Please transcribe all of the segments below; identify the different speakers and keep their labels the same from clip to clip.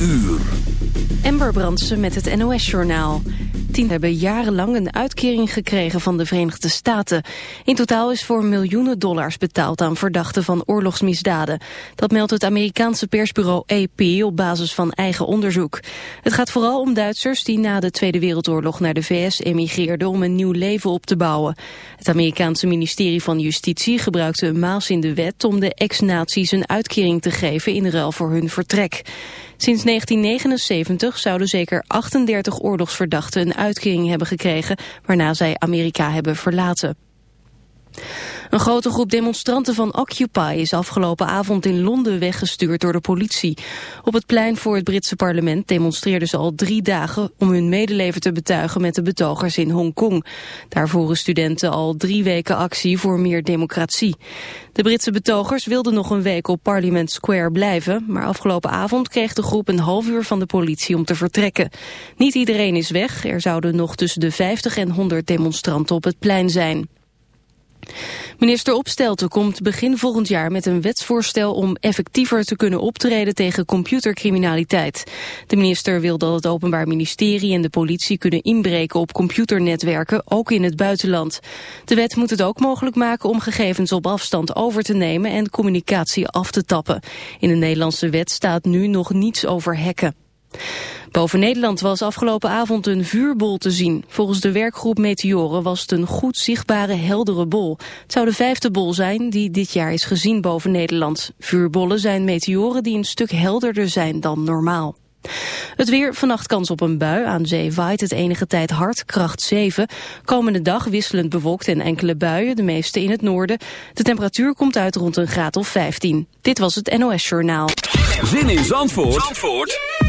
Speaker 1: uur.
Speaker 2: Ember Brandsen met het NOS-journaal. Tien hebben jarenlang een uitkering gekregen van de Verenigde Staten. In totaal is voor miljoenen dollars betaald aan verdachten van oorlogsmisdaden. Dat meldt het Amerikaanse persbureau AP op basis van eigen onderzoek. Het gaat vooral om Duitsers die na de Tweede Wereldoorlog naar de VS emigreerden om een nieuw leven op te bouwen. Het Amerikaanse ministerie van Justitie gebruikte een maas in de wet om de ex-nazi's een uitkering te geven in ruil voor hun vertrek. Sinds 1979 zouden zeker 38 oorlogsverdachten een uitkering hebben gekregen, waarna zij Amerika hebben verlaten. Een grote groep demonstranten van Occupy is afgelopen avond in Londen weggestuurd door de politie. Op het plein voor het Britse parlement demonstreerden ze al drie dagen om hun medeleven te betuigen met de betogers in Hongkong. Daar voeren studenten al drie weken actie voor meer democratie. De Britse betogers wilden nog een week op Parliament Square blijven, maar afgelopen avond kreeg de groep een half uur van de politie om te vertrekken. Niet iedereen is weg, er zouden nog tussen de 50 en 100 demonstranten op het plein zijn. Minister Opstelten komt begin volgend jaar met een wetsvoorstel om effectiever te kunnen optreden tegen computercriminaliteit. De minister wil dat het Openbaar Ministerie en de politie kunnen inbreken op computernetwerken, ook in het buitenland. De wet moet het ook mogelijk maken om gegevens op afstand over te nemen en communicatie af te tappen. In de Nederlandse wet staat nu nog niets over hacken. Boven Nederland was afgelopen avond een vuurbol te zien. Volgens de werkgroep Meteoren was het een goed zichtbare heldere bol. Het zou de vijfde bol zijn die dit jaar is gezien boven Nederland. Vuurbollen zijn meteoren die een stuk helderder zijn dan normaal. Het weer, vannacht kans op een bui. Aan zee waait het enige tijd hard, kracht 7. Komende dag wisselend bewolkt en enkele buien, de meeste in het noorden. De temperatuur komt uit rond een graad of 15. Dit was het NOS Journaal.
Speaker 1: Zin in Zandvoort, Zandvoort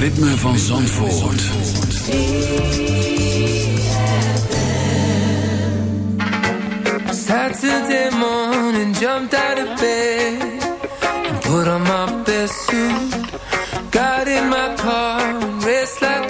Speaker 3: ritme van Zandvoort. Saturday morning, jumped out of bed
Speaker 4: and put on my best suit. Got in my
Speaker 5: car and raced like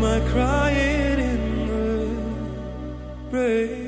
Speaker 1: my
Speaker 6: crying in the rain.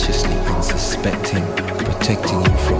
Speaker 7: maliciously unsuspecting, protecting you from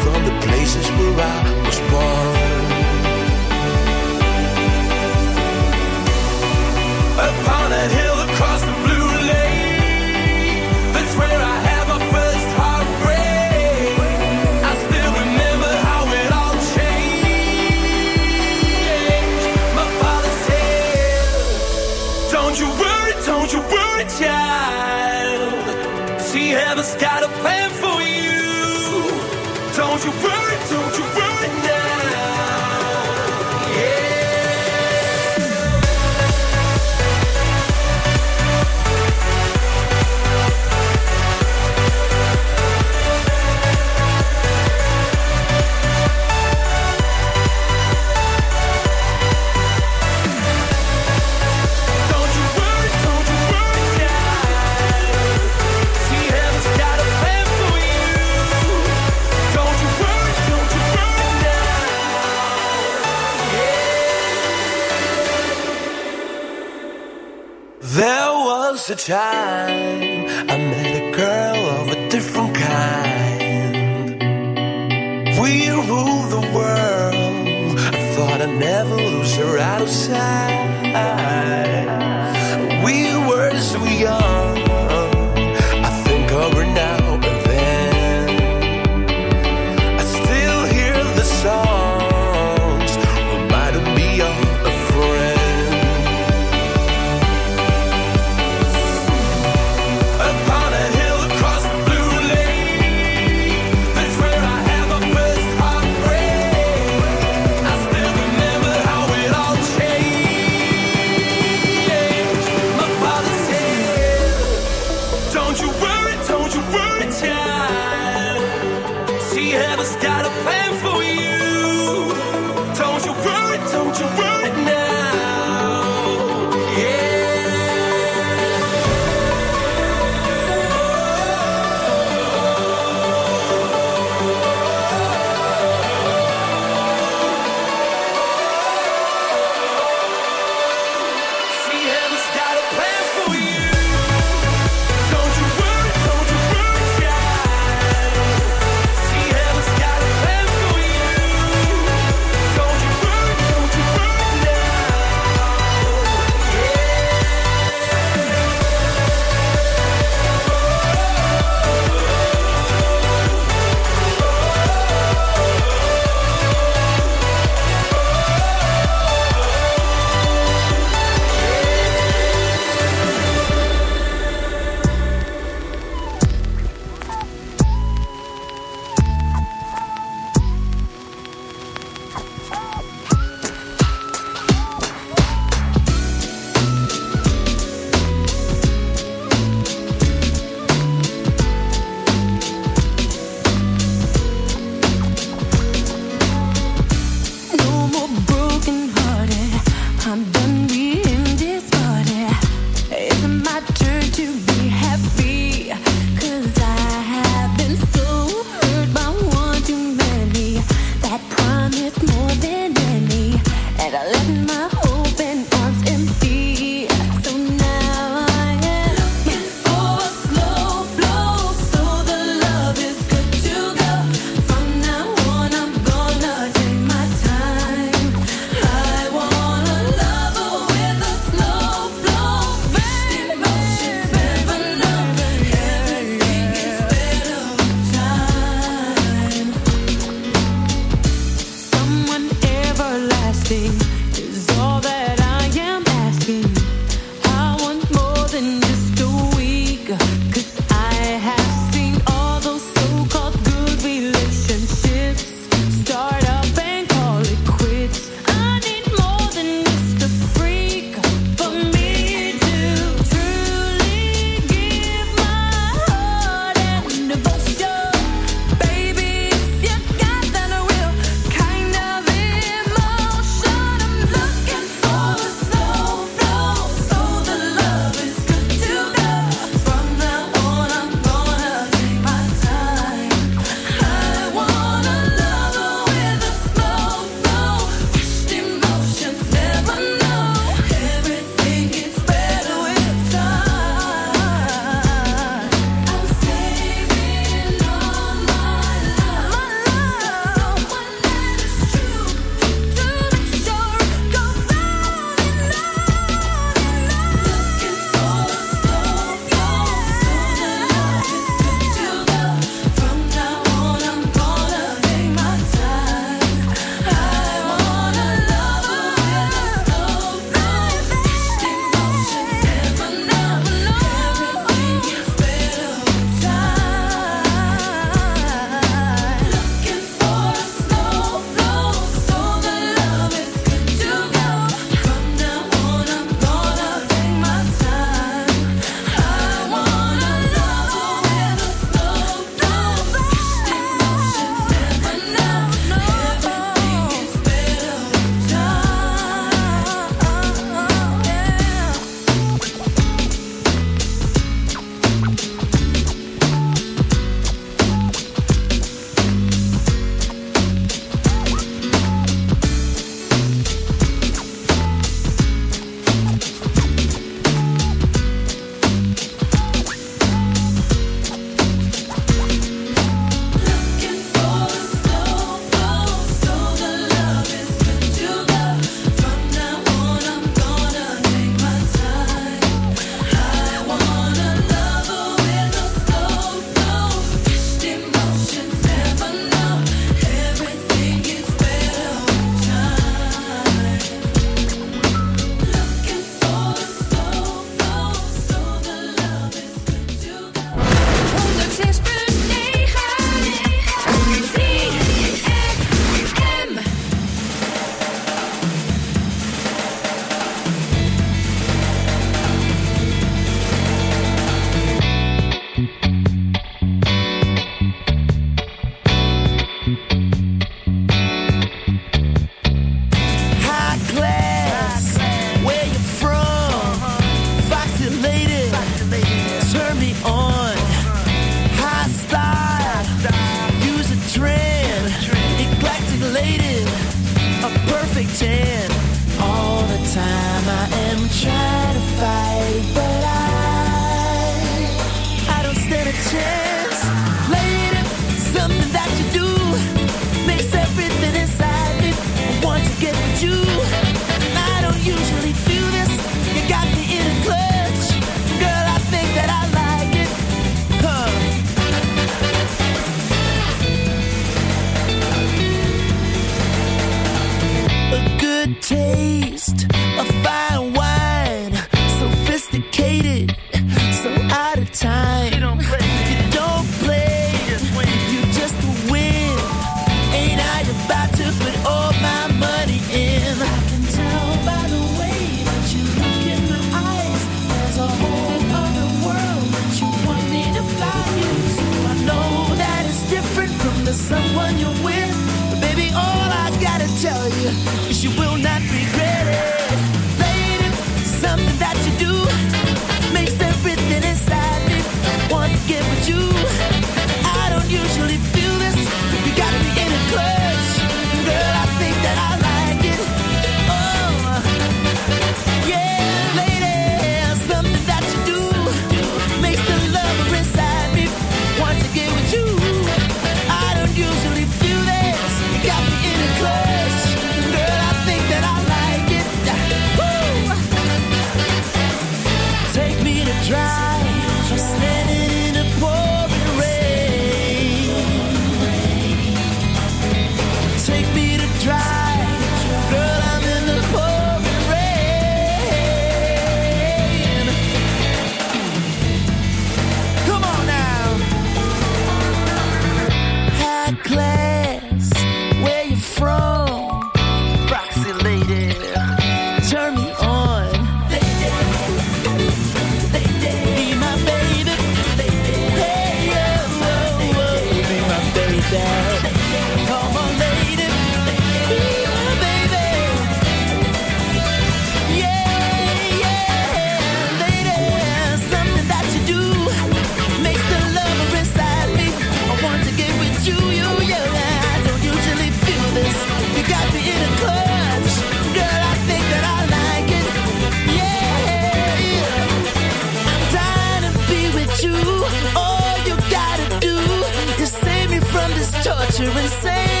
Speaker 8: picture and say